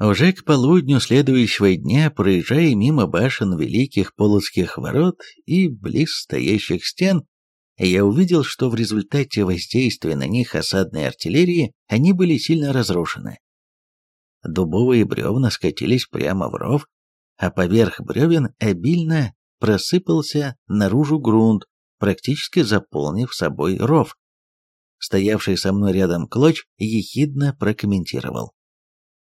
Уже к полудню следующего дня, проезжая мимо башен великих полоцких ворот и близ стоящих стен, я увидел, что в результате воздействия на них осадной артиллерии они были сильно разрушены. Дубовые бревна скатились прямо в ров, а поверх бревен обильно просыпался наружу грунт, практически заполнив собой ров. Стоявший со мной рядом Клоч ехидно прокомментировал.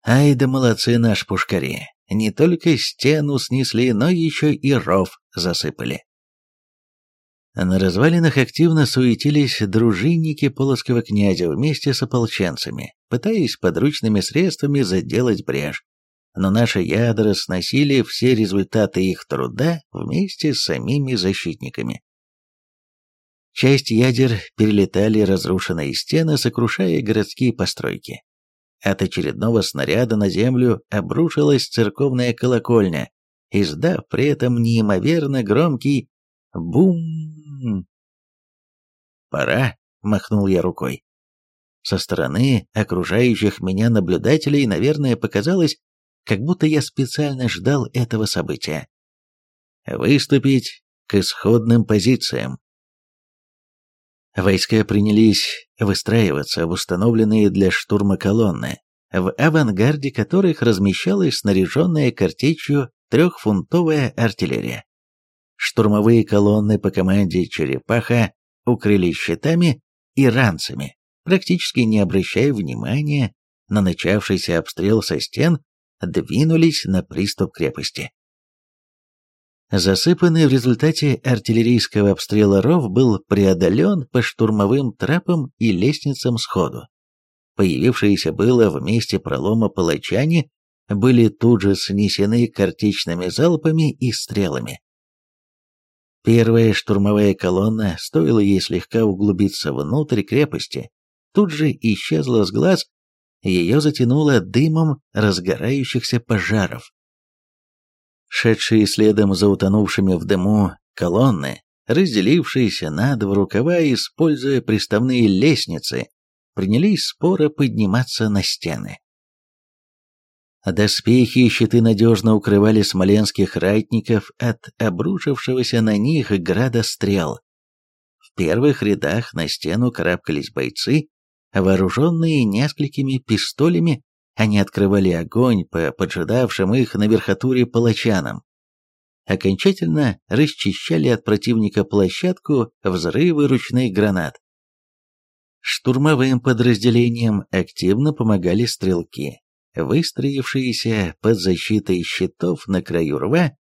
Ай да молодцы наш пушкари. Не только стену снесли, но еще и ров засыпали. На развалинах активно суетились дружинники полоцкого князя вместе с ополченцами, пытаясь подручными средствами заделать брешь. Но наши ядра сносили все результаты их труда вместе с самими защитниками. Часть ядер перелетали разрушенные стены, сокрушая городские постройки. От очередного снаряда на землю обрушилась церковная колокольня, издав при этом неимоверно громкий бум. «Пора», — махнул я рукой. Со стороны окружающих меня наблюдателей, наверное, показалось, как будто я специально ждал этого события. Выступить к исходным позициям. Войска принялись выстраиваться в установленные для штурма колонны, в авангарде которых размещалась снаряженная картечью трехфунтовая артиллерия. Штурмовые колонны по команде «Черепаха» укрылись щитами и ранцами, практически не обращая внимания на начавшийся обстрел со стен, двинулись на приступ крепости. Засыпанный в результате артиллерийского обстрела ров был преодолен по штурмовым трапам и лестницам сходу. Появившиеся было в месте пролома палачане были тут же снесены картечными залпами и стрелами. Первая штурмовая колонна, стоило ей слегка углубиться внутрь крепости, тут же исчезла с глаз, ее затянуло дымом разгорающихся пожаров шедшие следом за утонувшими в дыму колонны, разделившиеся на два рукава, используя приставные лестницы, принялись споро подниматься на стены. Доспехи и щиты надежно укрывали смоленских ратников от обрушившегося на них града стрел. В первых рядах на стену карабкались бойцы, вооруженные несколькими пистолями они открывали огонь по поджидавшим их на верхотуре палачанам. Окончательно расчищали от противника площадку взрывы ручных гранат. Штурмовым подразделениям активно помогали стрелки, выстроившиеся под защитой щитов на краю рва,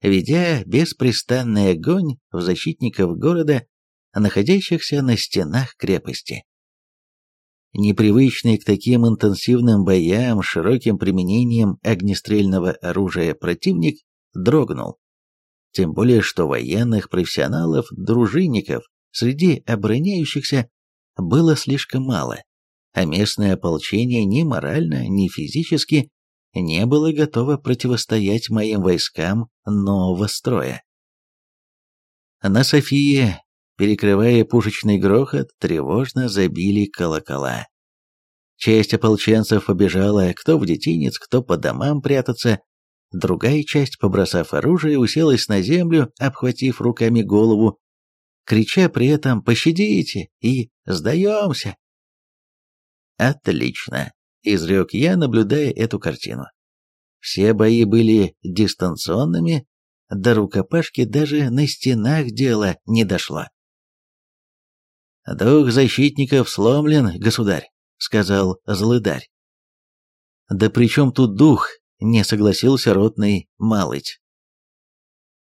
ведя беспрестанный огонь в защитников города, находящихся на стенах крепости. Непривычный к таким интенсивным боям, широким применением огнестрельного оружия противник дрогнул. Тем более, что военных профессионалов, дружинников среди обороняющихся было слишком мало, а местное ополчение ни морально, ни физически не было готово противостоять моим войскам нового строя. На Софии перекрывая пушечный грохот, тревожно забили колокола. Часть ополченцев побежала, кто в детинец, кто по домам прятаться. Другая часть, побросав оружие, уселась на землю, обхватив руками голову, крича при этом «пощадите» и «сдаемся». «Отлично», — изрек я, наблюдая эту картину. Все бои были дистанционными, до рукопашки даже на стенах дело не дошло. «Дух защитников сломлен, государь», — сказал злыдарь. «Да при чем тут дух?» — не согласился ротный Малыть.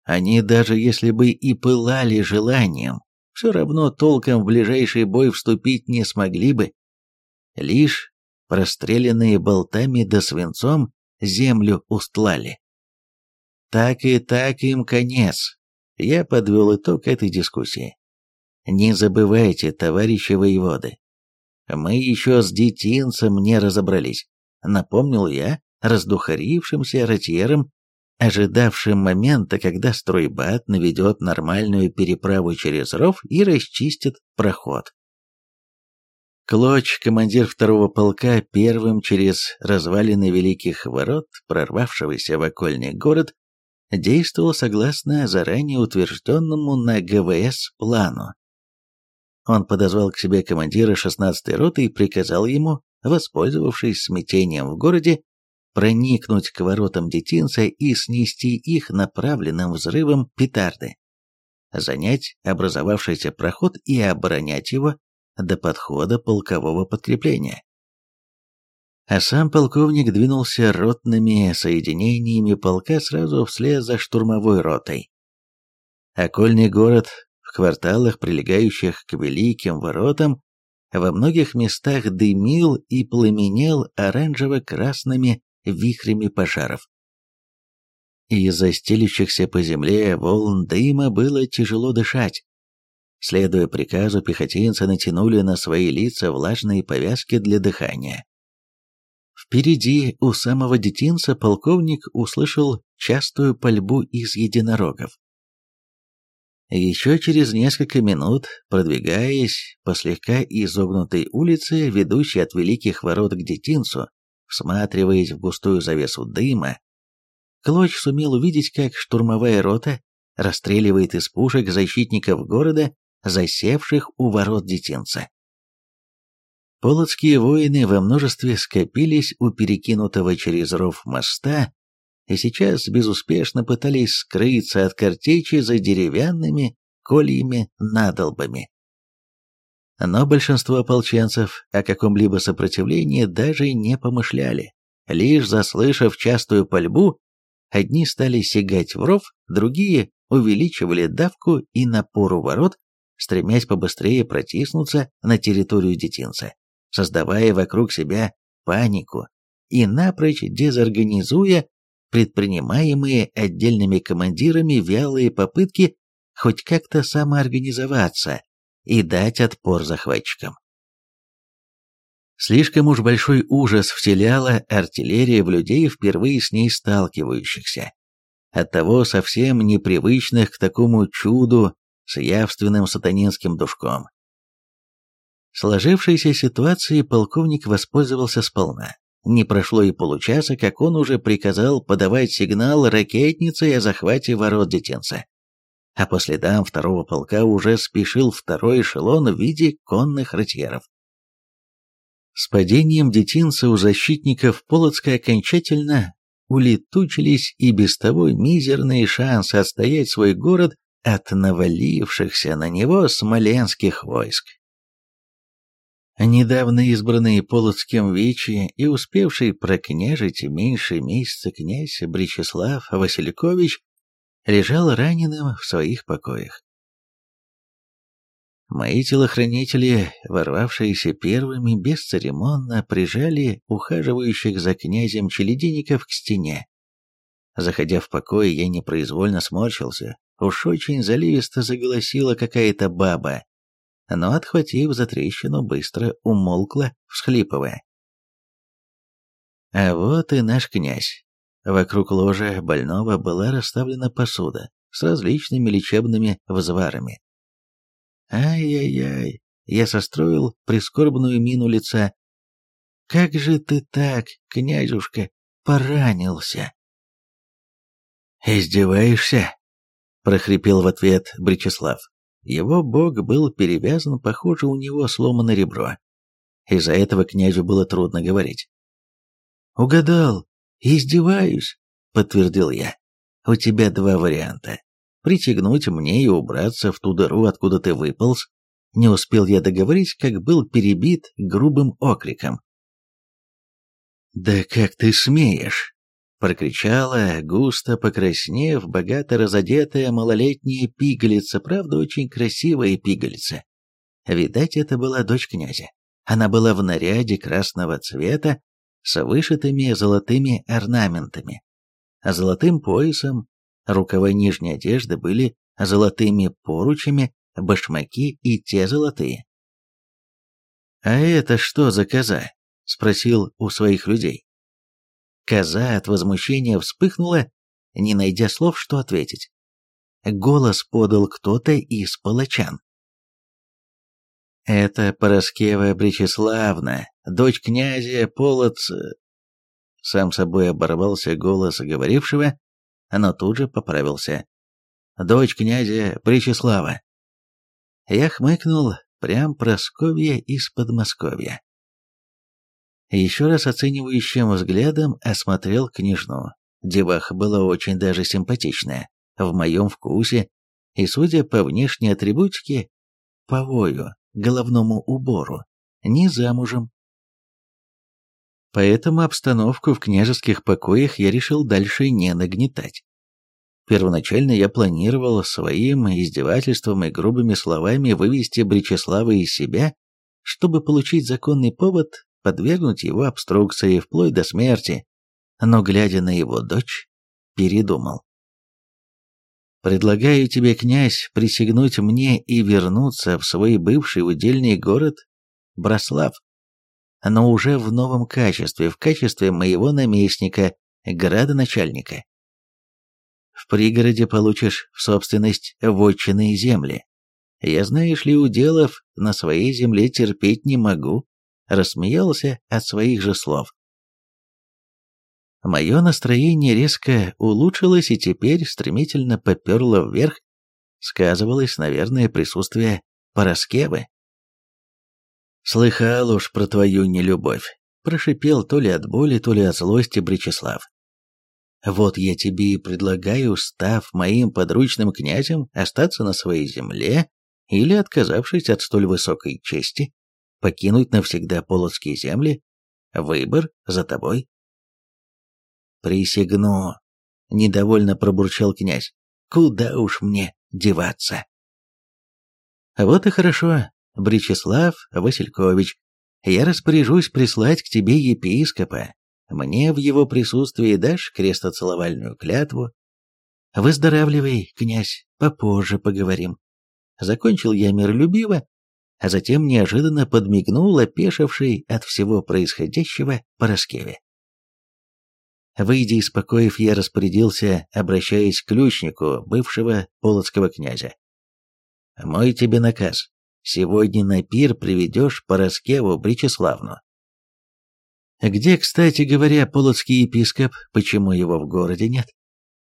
Они даже если бы и пылали желанием, все равно толком в ближайший бой вступить не смогли бы. Лишь простреленные болтами да свинцом землю устлали. Так и так им конец. Я подвел итог этой дискуссии. Не забывайте, товарищи воеводы, мы еще с детинцем не разобрались, напомнил я раздухарившимся ротьерам, ожидавшим момента, когда стройбат наведет нормальную переправу через ров и расчистит проход. Клоч, командир второго полка, первым через развалины Великих Ворот, прорвавшегося в окольный город, действовал согласно заранее утвержденному на ГВС плану. Он подозвал к себе командира 16-й роты и приказал ему, воспользовавшись смятением в городе, проникнуть к воротам детинца и снести их направленным взрывом петарды, занять образовавшийся проход и оборонять его до подхода полкового подкрепления. А сам полковник двинулся ротными соединениями полка сразу вслед за штурмовой ротой. Окольный город кварталах, прилегающих к Великим воротам, во многих местах дымил и пламенел оранжево-красными вихрями пожаров. Из-за стелющихся по земле волн дыма было тяжело дышать. Следуя приказу, пехотинцы натянули на свои лица влажные повязки для дыхания. Впереди, у самого детинца, полковник услышал частую пальбу из единорогов. Еще через несколько минут, продвигаясь по слегка изогнутой улице, ведущей от Великих Ворот к детинцу, всматриваясь в густую завесу дыма, Клоч сумел увидеть, как штурмовая рота расстреливает из пушек защитников города засевших у ворот детинца. Полоцкие воины во множестве скопились у перекинутого через ров моста и сейчас безуспешно пытались скрыться от картечи за деревянными кольями-надолбами. Но большинство ополченцев о каком-либо сопротивлении даже не помышляли. Лишь заслышав частую пальбу, одни стали сигать в ров, другие увеличивали давку и напор у ворот, стремясь побыстрее протиснуться на территорию детинца, создавая вокруг себя панику и напрочь дезорганизуя предпринимаемые отдельными командирами вялые попытки хоть как-то самоорганизоваться и дать отпор захватчикам. Слишком уж большой ужас вселяла артиллерия в людей, впервые с ней сталкивающихся. Оттого совсем непривычных к такому чуду с явственным сатанинским душком. Сложившейся ситуацией полковник воспользовался сполна. Не прошло и получаса, как он уже приказал подавать сигнал ракетнице о захвате ворот детенца. А по следам второго полка уже спешил второй эшелон в виде конных ротьеров. С падением детинца у защитников Полоцка окончательно улетучились и без того мизерные шансы отстоять свой город от навалившихся на него смоленских войск. Недавно избранный Полоцким Вичи и успевший прокняжить меньше месяца князь Бречеслав Василькович лежал раненым в своих покоях. Мои телохранители, ворвавшиеся первыми, бесцеремонно прижали ухаживающих за князем челединников к стене. Заходя в покой, я непроизвольно сморщился, Уж очень заливисто заголосила какая-то баба, но, отхватив за трещину, быстро умолкла, всхлипывая. А вот и наш князь. Вокруг ложа больного была расставлена посуда с различными лечебными взварами. Ай-яй-яй, я состроил прискорбную мину лица. Как же ты так, князюшка, поранился? Издеваешься? прохрипел в ответ Бречеслав. Его бок был перевязан, похоже, у него сломано ребро. Из-за этого князю было трудно говорить. «Угадал! Издеваюсь!» — подтвердил я. «У тебя два варианта. Притягнуть мне и убраться в ту дыру, откуда ты выполз. Не успел я договорить, как был перебит грубым окриком. «Да как ты смеешь!» Прокричала, густо покраснев, богато разодетая малолетняя пигалица, правда, очень красивая пигалица. Видать, это была дочь князя. Она была в наряде красного цвета с вышитыми золотыми орнаментами, а золотым поясом, рукава нижней одежды были золотыми поручами, башмаки и те золотые. «А это что за коза?» — спросил у своих людей. Коза от возмущения вспыхнула, не найдя слов, что ответить. Голос подал кто-то из палачан. Это Пороскева Бречеславна, дочь князя Полоц... Сам собой оборвался голос говорившего, но тут же поправился. Дочь князя Бречеслава. Я хмыкнул, прям Просковья из Подмосковья. Еще раз оценивающим взглядом осмотрел княжну. Деваха была очень даже симпатичная, в моем вкусе, и, судя по внешней атрибутике, повою, головному убору, не замужем. Поэтому обстановку в княжеских покоях я решил дальше не нагнетать. Первоначально я планировал своим издевательством и грубыми словами вывести Бречеслава из себя, чтобы получить законный повод подвергнуть его обструкции вплоть до смерти, но, глядя на его дочь, передумал. Предлагаю тебе, князь, присягнуть мне и вернуться в свой бывший удельный город Браслав, но уже в новом качестве, в качестве моего наместника, градоначальника. В пригороде получишь в собственность вотчинные земли. Я, знаешь ли, уделов на своей земле терпеть не могу, рассмеялся от своих же слов. Мое настроение резко улучшилось и теперь стремительно поперло вверх. Сказывалось, наверное, присутствие Пороскевы. «Слыхал уж про твою нелюбовь», — прошипел то ли от боли, то ли от злости Бречеслав. «Вот я тебе и предлагаю, став моим подручным князем, остаться на своей земле или, отказавшись от столь высокой чести, покинуть навсегда полоцкие земли. Выбор за тобой». «Присягну», — недовольно пробурчал князь. «Куда уж мне деваться?» «Вот и хорошо, Бречеслав Василькович. Я распоряжусь прислать к тебе епископа. Мне в его присутствии дашь крестоцеловальную клятву. Выздоравливай, князь, попозже поговорим». Закончил я миролюбиво, а затем неожиданно подмигнул опешивший от всего происходящего Пороскеве. Выйдя из покоев, я распорядился, обращаясь к ключнику, бывшего полоцкого князя. «Мой тебе наказ. Сегодня на пир приведешь Пороскеву Бречеславну». «Где, кстати говоря, полоцкий епископ? Почему его в городе нет?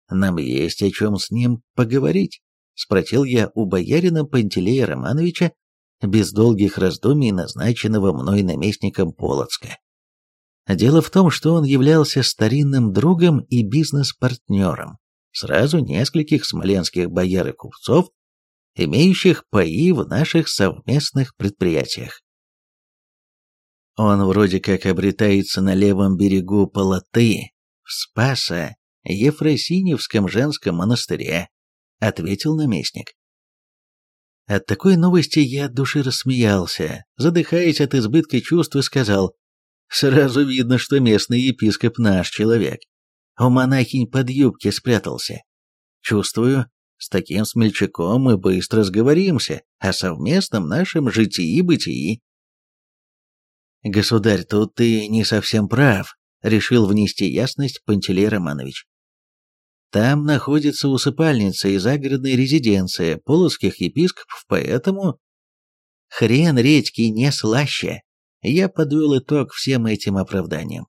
Нам есть о чем с ним поговорить», — спросил я у боярина Пантелея Романовича, без долгих раздумий назначенного мной наместником Полоцка. Дело в том, что он являлся старинным другом и бизнес-партнером сразу нескольких смоленских бояр и купцов, имеющих паи в наших совместных предприятиях. Он вроде как обретается на левом берегу Полоты, в Спаса, Ефросиневском женском монастыре, ответил наместник. От такой новости я от души рассмеялся, задыхаясь от избытка чувств и сказал, Сразу видно, что местный епископ наш человек. У монахинь под юбки спрятался. Чувствую, с таким смельчаком мы быстро сговоримся о совместном нашем житии-бытии. Государь, тут ты не совсем прав, решил внести ясность Пантелей Романович. Там находится усыпальница и загородная резиденция полоцких епископов, поэтому... Хрен редьки не слаще я подвел итог всем этим оправданиям.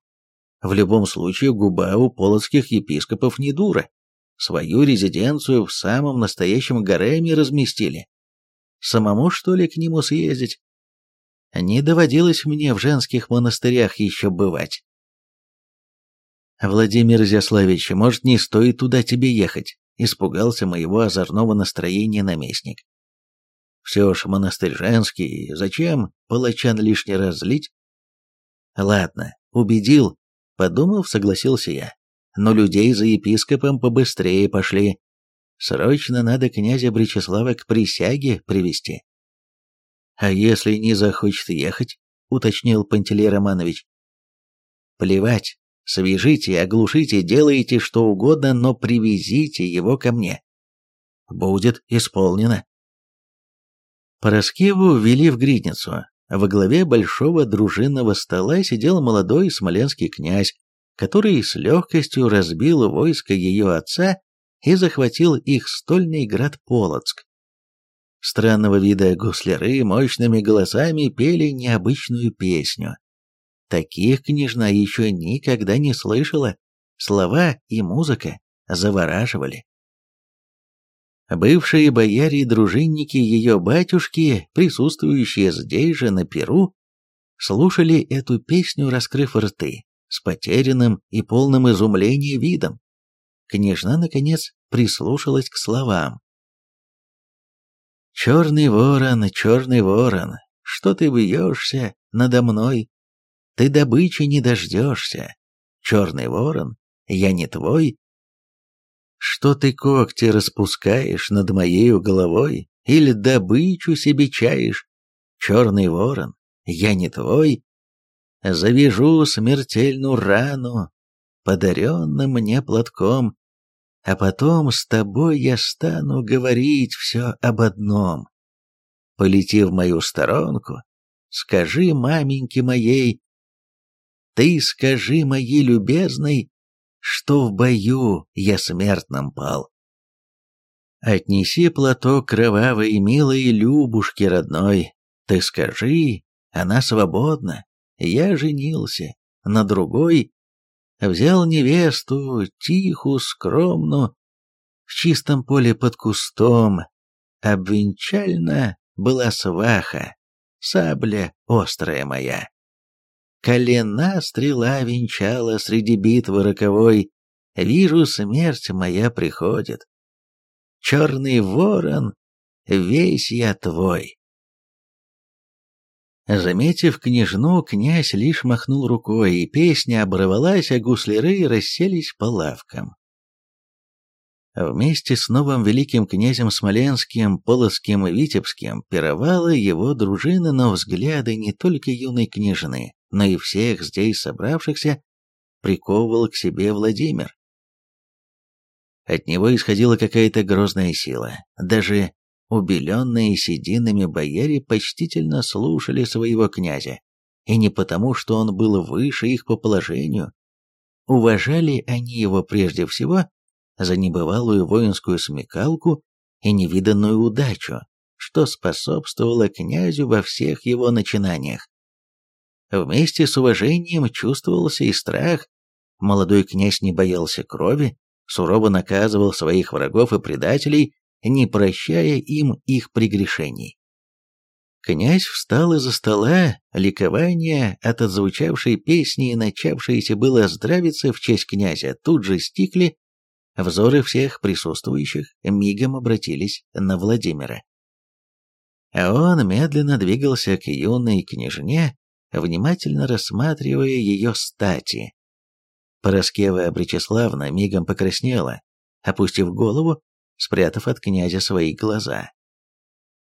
В любом случае, губа у полоцких епископов не дура. Свою резиденцию в самом настоящем гареме разместили. Самому, что ли, к нему съездить? Не доводилось мне в женских монастырях еще бывать. Владимир Изяславич, может, не стоит туда тебе ехать? Испугался моего озорного настроения наместник. Все ж монастырь женский, зачем палачан лишний раз злить? Ладно, убедил, подумав, согласился я. Но людей за епископом побыстрее пошли. Срочно надо князя Бречеслава к присяге привести. А если не захочет ехать, уточнил Пантелей Романович. Плевать, свяжите, оглушите, делайте что угодно, но привезите его ко мне. Будет исполнено. Пороскеву ввели в гридницу. Во главе большого дружинного стола сидел молодой смоленский князь, который с легкостью разбил войско ее отца и захватил их стольный град Полоцк. Странного вида гусляры мощными голосами пели необычную песню. Таких княжна еще никогда не слышала. Слова и музыка завораживали. Бывшие бояре и дружинники ее батюшки, присутствующие здесь же на Перу, слушали эту песню, раскрыв рты, с потерянным и полным изумления видом. Княжна, наконец, прислушалась к словам. «Черный ворон, черный ворон, что ты бьешься надо мной? Ты добычи не дождешься. Черный ворон, я не твой. Что ты когти распускаешь над моей головой? Или добычу себе чаешь? Черный ворон, я не твой. Завяжу смертельную рану, подаренным мне платком, а потом с тобой я стану говорить все об одном. Полети в мою сторонку, скажи маменьке моей, ты скажи моей любезной, что в бою я смертным пал. Отнеси платок кровавый, милой Любушке родной, ты скажи, она свободна, я женился на другой, взял невесту, тихую, скромную, в чистом поле под кустом, обвенчальна была сваха, сабля острая моя. Колена стрела венчала среди битвы роковой, вижу, смерть моя приходит. Черный ворон, весь я твой. Заметив княжну, князь лишь махнул рукой, и песня оборвалась, а гусляры расселись по лавкам. Вместе с новым великим князем Смоленским, Полоцким и Витебским пировала его дружина, но взгляды не только юной княжны, но и всех здесь собравшихся приковывал к себе Владимир. От него исходила какая-то грозная сила. Даже убеленные сединами бояре почтительно слушали своего князя, и не потому, что он был выше их по положению. Уважали они его прежде всего за небывалую воинскую смекалку и невиданную удачу, что способствовало князю во всех его начинаниях. Вместе с уважением чувствовался и страх. Молодой князь не боялся крови, сурово наказывал своих врагов и предателей, не прощая им их прегрешений. Князь встал из-за стола, ликование от отзвучавшей песни и начавшиеся было здравиться в честь князя тут же стикли, взоры всех присутствующих мигом обратились на Владимира. А он медленно двигался к юной княжне, внимательно рассматривая ее стати. Пороскева Бречеславна мигом покраснела, опустив голову, спрятав от князя свои глаза.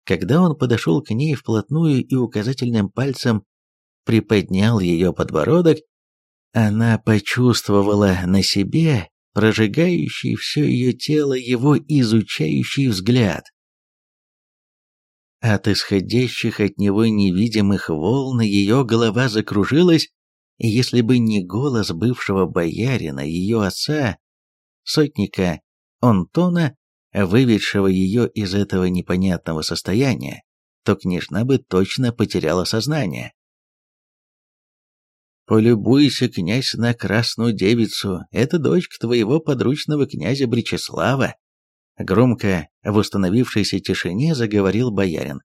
Когда он подошел к ней вплотную и указательным пальцем приподнял ее подбородок, она почувствовала на себе прожигающий все ее тело его изучающий взгляд. От исходящих от него невидимых волн ее голова закружилась, и если бы не голос бывшего боярина, ее отца, сотника Антона, выведшего ее из этого непонятного состояния, то княжна бы точно потеряла сознание. Полюбуйся, князь, на красную девицу, это дочка твоего подручного князя Бречеслава. Громко в установившейся тишине заговорил боярин.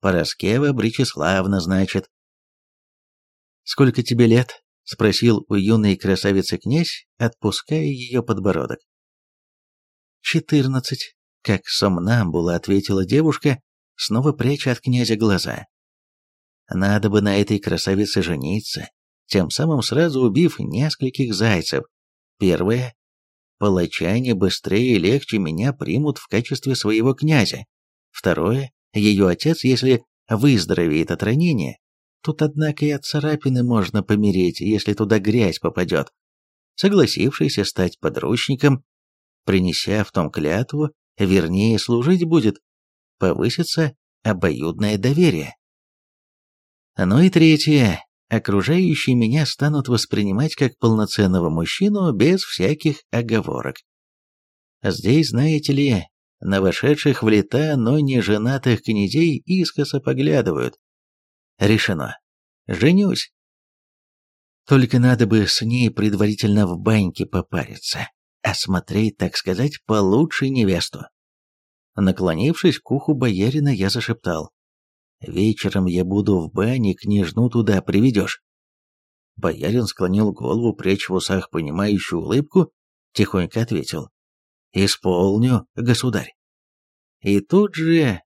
Пороскева Бречеславна, значит. «Сколько тебе лет?» — спросил у юной красавицы князь, отпуская ее подбородок. «Четырнадцать», — как сомнамбула ответила девушка, снова пряча от князя глаза. «Надо бы на этой красавице жениться, тем самым сразу убив нескольких зайцев. Первое. Палачане быстрее и легче меня примут в качестве своего князя. Второе. Ее отец, если выздоровеет от ранения, тут, однако, и от царапины можно помереть, если туда грязь попадет. Согласившийся стать подручником, принеся в том клятву, вернее служить будет, повысится обоюдное доверие. Ну и третье окружающие меня станут воспринимать как полноценного мужчину без всяких оговорок. Здесь, знаете ли, на вошедших в лета, но не женатых князей искоса поглядывают. Решено. Женюсь. Только надо бы с ней предварительно в баньке попариться, осмотреть, так сказать, получше невесту. Наклонившись к уху боярина, я зашептал. «Вечером я буду в бане, княжну туда приведешь». Боярин склонил голову, прячь в усах понимающую улыбку, тихонько ответил. «Исполню, государь». И тут же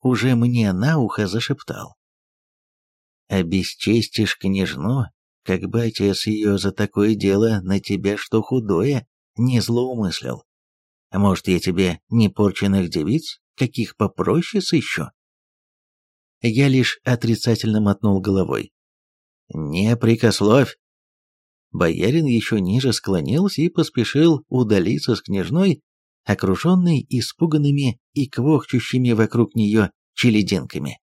уже мне на ухо зашептал. «Обесчестишь княжну, как бы отец ее за такое дело на тебя что худое не злоумыслил. Может, я тебе непорченных девиц, каких попроще сыщу?» Я лишь отрицательно мотнул головой. «Не прикословь!» Боярин еще ниже склонился и поспешил удалиться с княжной, окруженной испуганными и квохчущими вокруг нее челединками.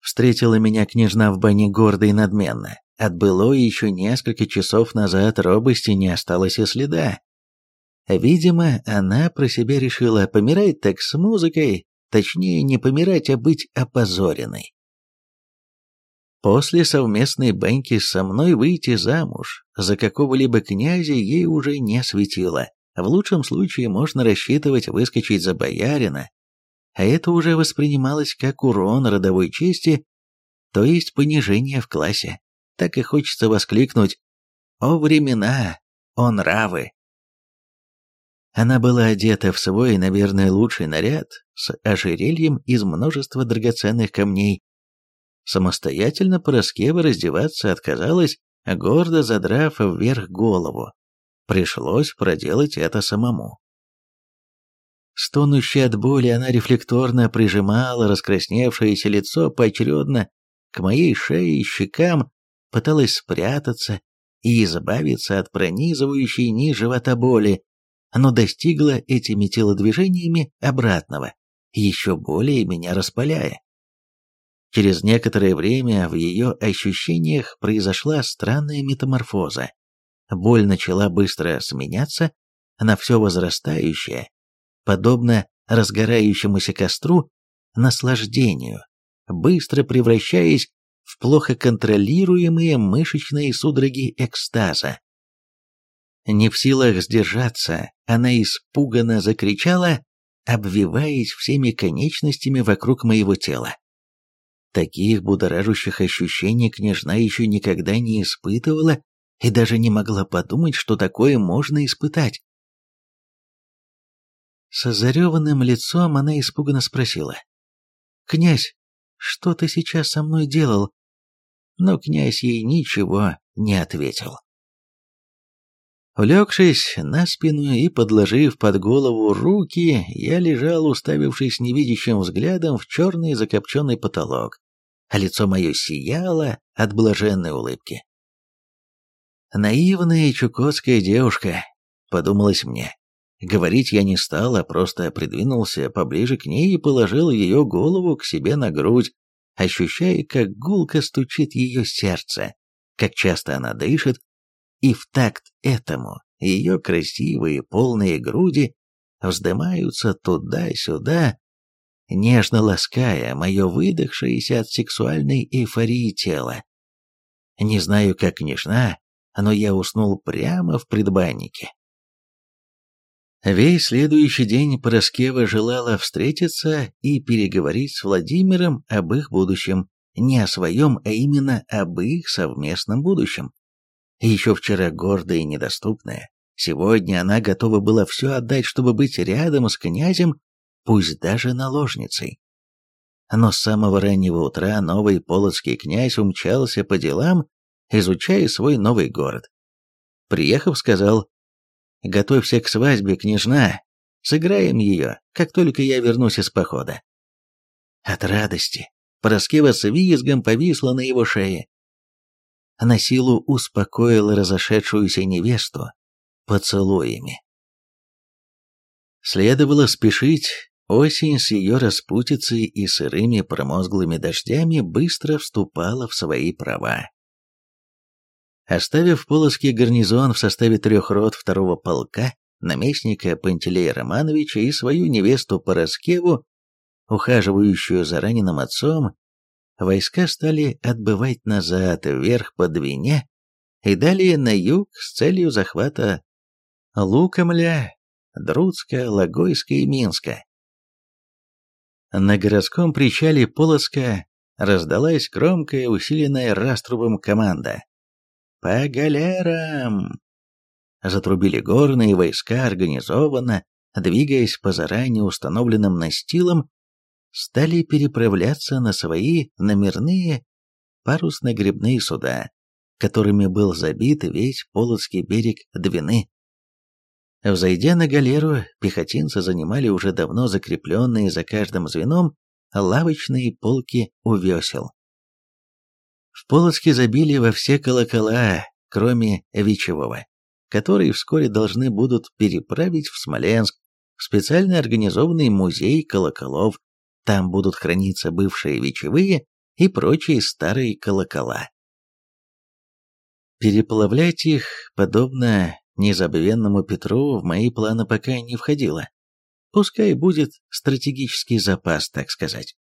Встретила меня княжна в бане гордо и надменно. От было еще несколько часов назад робости не осталось и следа. Видимо, она про себя решила помирать так с музыкой, точнее не помирать, а быть опозоренной. После совместной баньки со мной выйти замуж за какого-либо князя ей уже не светило. В лучшем случае можно рассчитывать выскочить за боярина, а это уже воспринималось как урон родовой чести, то есть понижение в классе. Так и хочется воскликнуть «О времена! О нравы!» Она была одета в свой, наверное, лучший наряд, с ожерельем из множества драгоценных камней. Самостоятельно Пороскева раздеваться отказалась, гордо задрав вверх голову. Пришлось проделать это самому. Стонущая от боли, она рефлекторно прижимала раскрасневшееся лицо поочередно к моей шее и щекам, пыталась спрятаться и избавиться от пронизывающей низ живота боли, но достигла этими телодвижениями обратного, еще более меня распаляя. Через некоторое время в ее ощущениях произошла странная метаморфоза. Боль начала быстро сменяться на все возрастающее, подобно разгорающемуся костру, наслаждению, быстро превращаясь в плохо контролируемые мышечные судороги экстаза. Не в силах сдержаться, она испуганно закричала, обвиваясь всеми конечностями вокруг моего тела. Таких будоражащих ощущений княжна еще никогда не испытывала и даже не могла подумать, что такое можно испытать. С озареванным лицом она испуганно спросила. «Князь, что ты сейчас со мной делал?» Но князь ей ничего не ответил. Улегшись на спину и подложив под голову руки, я лежал, уставившись невидящим взглядом в черный закопченный потолок, а лицо мое сияло от блаженной улыбки. «Наивная чукотская девушка», — подумалось мне. Говорить я не стал, а просто придвинулся поближе к ней и положил ее голову к себе на грудь, ощущая, как гулко стучит ее сердце, как часто она дышит, и в такт этому ее красивые полные груди вздымаются туда-сюда, нежно лаская мое выдохшееся от сексуальной эйфории тело. Не знаю, как княжна, но я уснул прямо в предбаннике. Весь следующий день Пороскева желала встретиться и переговорить с Владимиром об их будущем, не о своем, а именно об их совместном будущем. Еще вчера гордая и недоступная, сегодня она готова была все отдать, чтобы быть рядом с князем, пусть даже наложницей. Но с самого раннего утра новый полоцкий князь умчался по делам, изучая свой новый город. Приехав, сказал, «Готовься к свадьбе, княжна, сыграем ее, как только я вернусь из похода». От радости Пороскева с визгом повисла на его шее на силу успокоила разошедшуюся невесту поцелуями. Следовало спешить, осень с ее распутицей и сырыми промозглыми дождями быстро вступала в свои права. Оставив полоский гарнизон в составе трех рот второго полка, наместника Пантелея Романовича и свою невесту Пороскеву, ухаживающую за раненым отцом, войска стали отбывать назад, вверх по Двине, и далее на юг с целью захвата Лукомля, Друцка, Логойска и Минска. На городском причале Полоска раздалась громкая, усиленная раструбом команда. «По галерам!» Затрубили горные войска организованно, двигаясь по заранее установленным настилам, стали переправляться на свои номерные парусно-гребные суда, которыми был забит весь Полоцкий берег Двины. Взойдя на галеру, пехотинцы занимали уже давно закрепленные за каждым звеном лавочные полки у весел. В Полоцке забили во все колокола, кроме Вечевого, которые вскоре должны будут переправить в Смоленск, в специально организованный музей колоколов. Там будут храниться бывшие вечевые и прочие старые колокола. Переплавлять их, подобно незабвенному Петру, в мои планы пока не входило. Пускай будет стратегический запас, так сказать.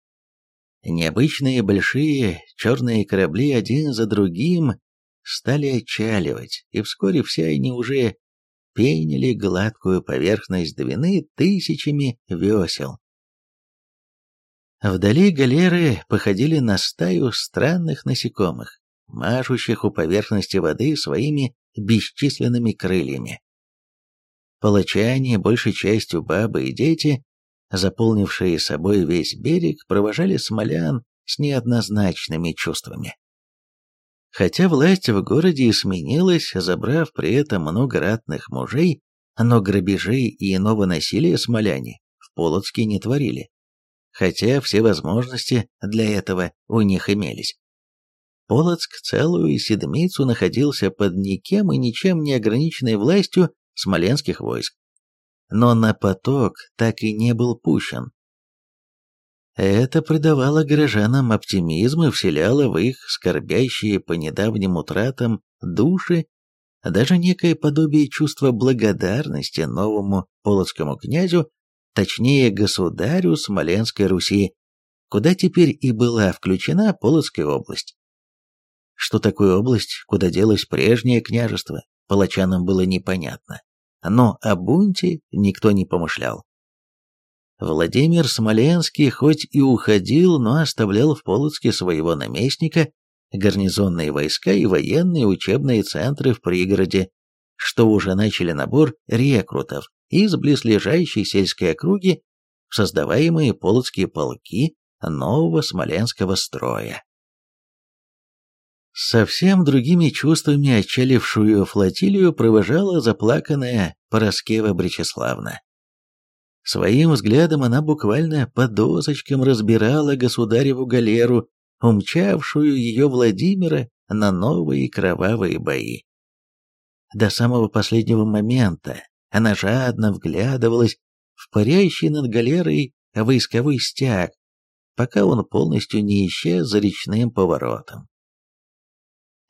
Необычные большие черные корабли один за другим стали отчаливать, и вскоре все они уже пенили гладкую поверхность Двины тысячами весел. Вдали галеры походили на стаю странных насекомых, машущих у поверхности воды своими бесчисленными крыльями. Палачане, большей частью бабы и дети, заполнившие собой весь берег, провожали смолян с неоднозначными чувствами. Хотя власть в городе и сменилась, забрав при этом много ратных мужей, но грабежей и иного насилия смоляне в Полоцке не творили хотя все возможности для этого у них имелись. Полоцк целую седмицу находился под никем и ничем не ограниченной властью смоленских войск. Но на поток так и не был пущен. Это придавало горожанам оптимизм и вселяло в их скорбящие по недавним утратам души даже некое подобие чувства благодарности новому полоцкому князю точнее государю Смоленской Руси, куда теперь и была включена Полоцкая область. Что такое область, куда делось прежнее княжество, палачанам было непонятно, но о бунте никто не помышлял. Владимир Смоленский хоть и уходил, но оставлял в Полоцке своего наместника, гарнизонные войска и военные учебные центры в пригороде, что уже начали набор рекрутов из близлежащей сельской округи в создаваемые полоцкие полки нового смоленского строя. Совсем другими чувствами отчалившую флотилию провожала заплаканная Пороскева Бречеславна. Своим взглядом она буквально по досочкам разбирала государеву галеру, умчавшую ее Владимира на новые кровавые бои. До самого последнего момента она жадно вглядывалась в парящий над галерой войсковой стяг, пока он полностью не исчез за речным поворотом.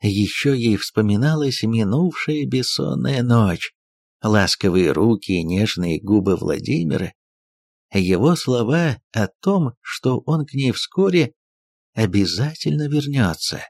Еще ей вспоминалась минувшая бессонная ночь, ласковые руки и нежные губы Владимира, его слова о том, что он к ней вскоре обязательно вернется.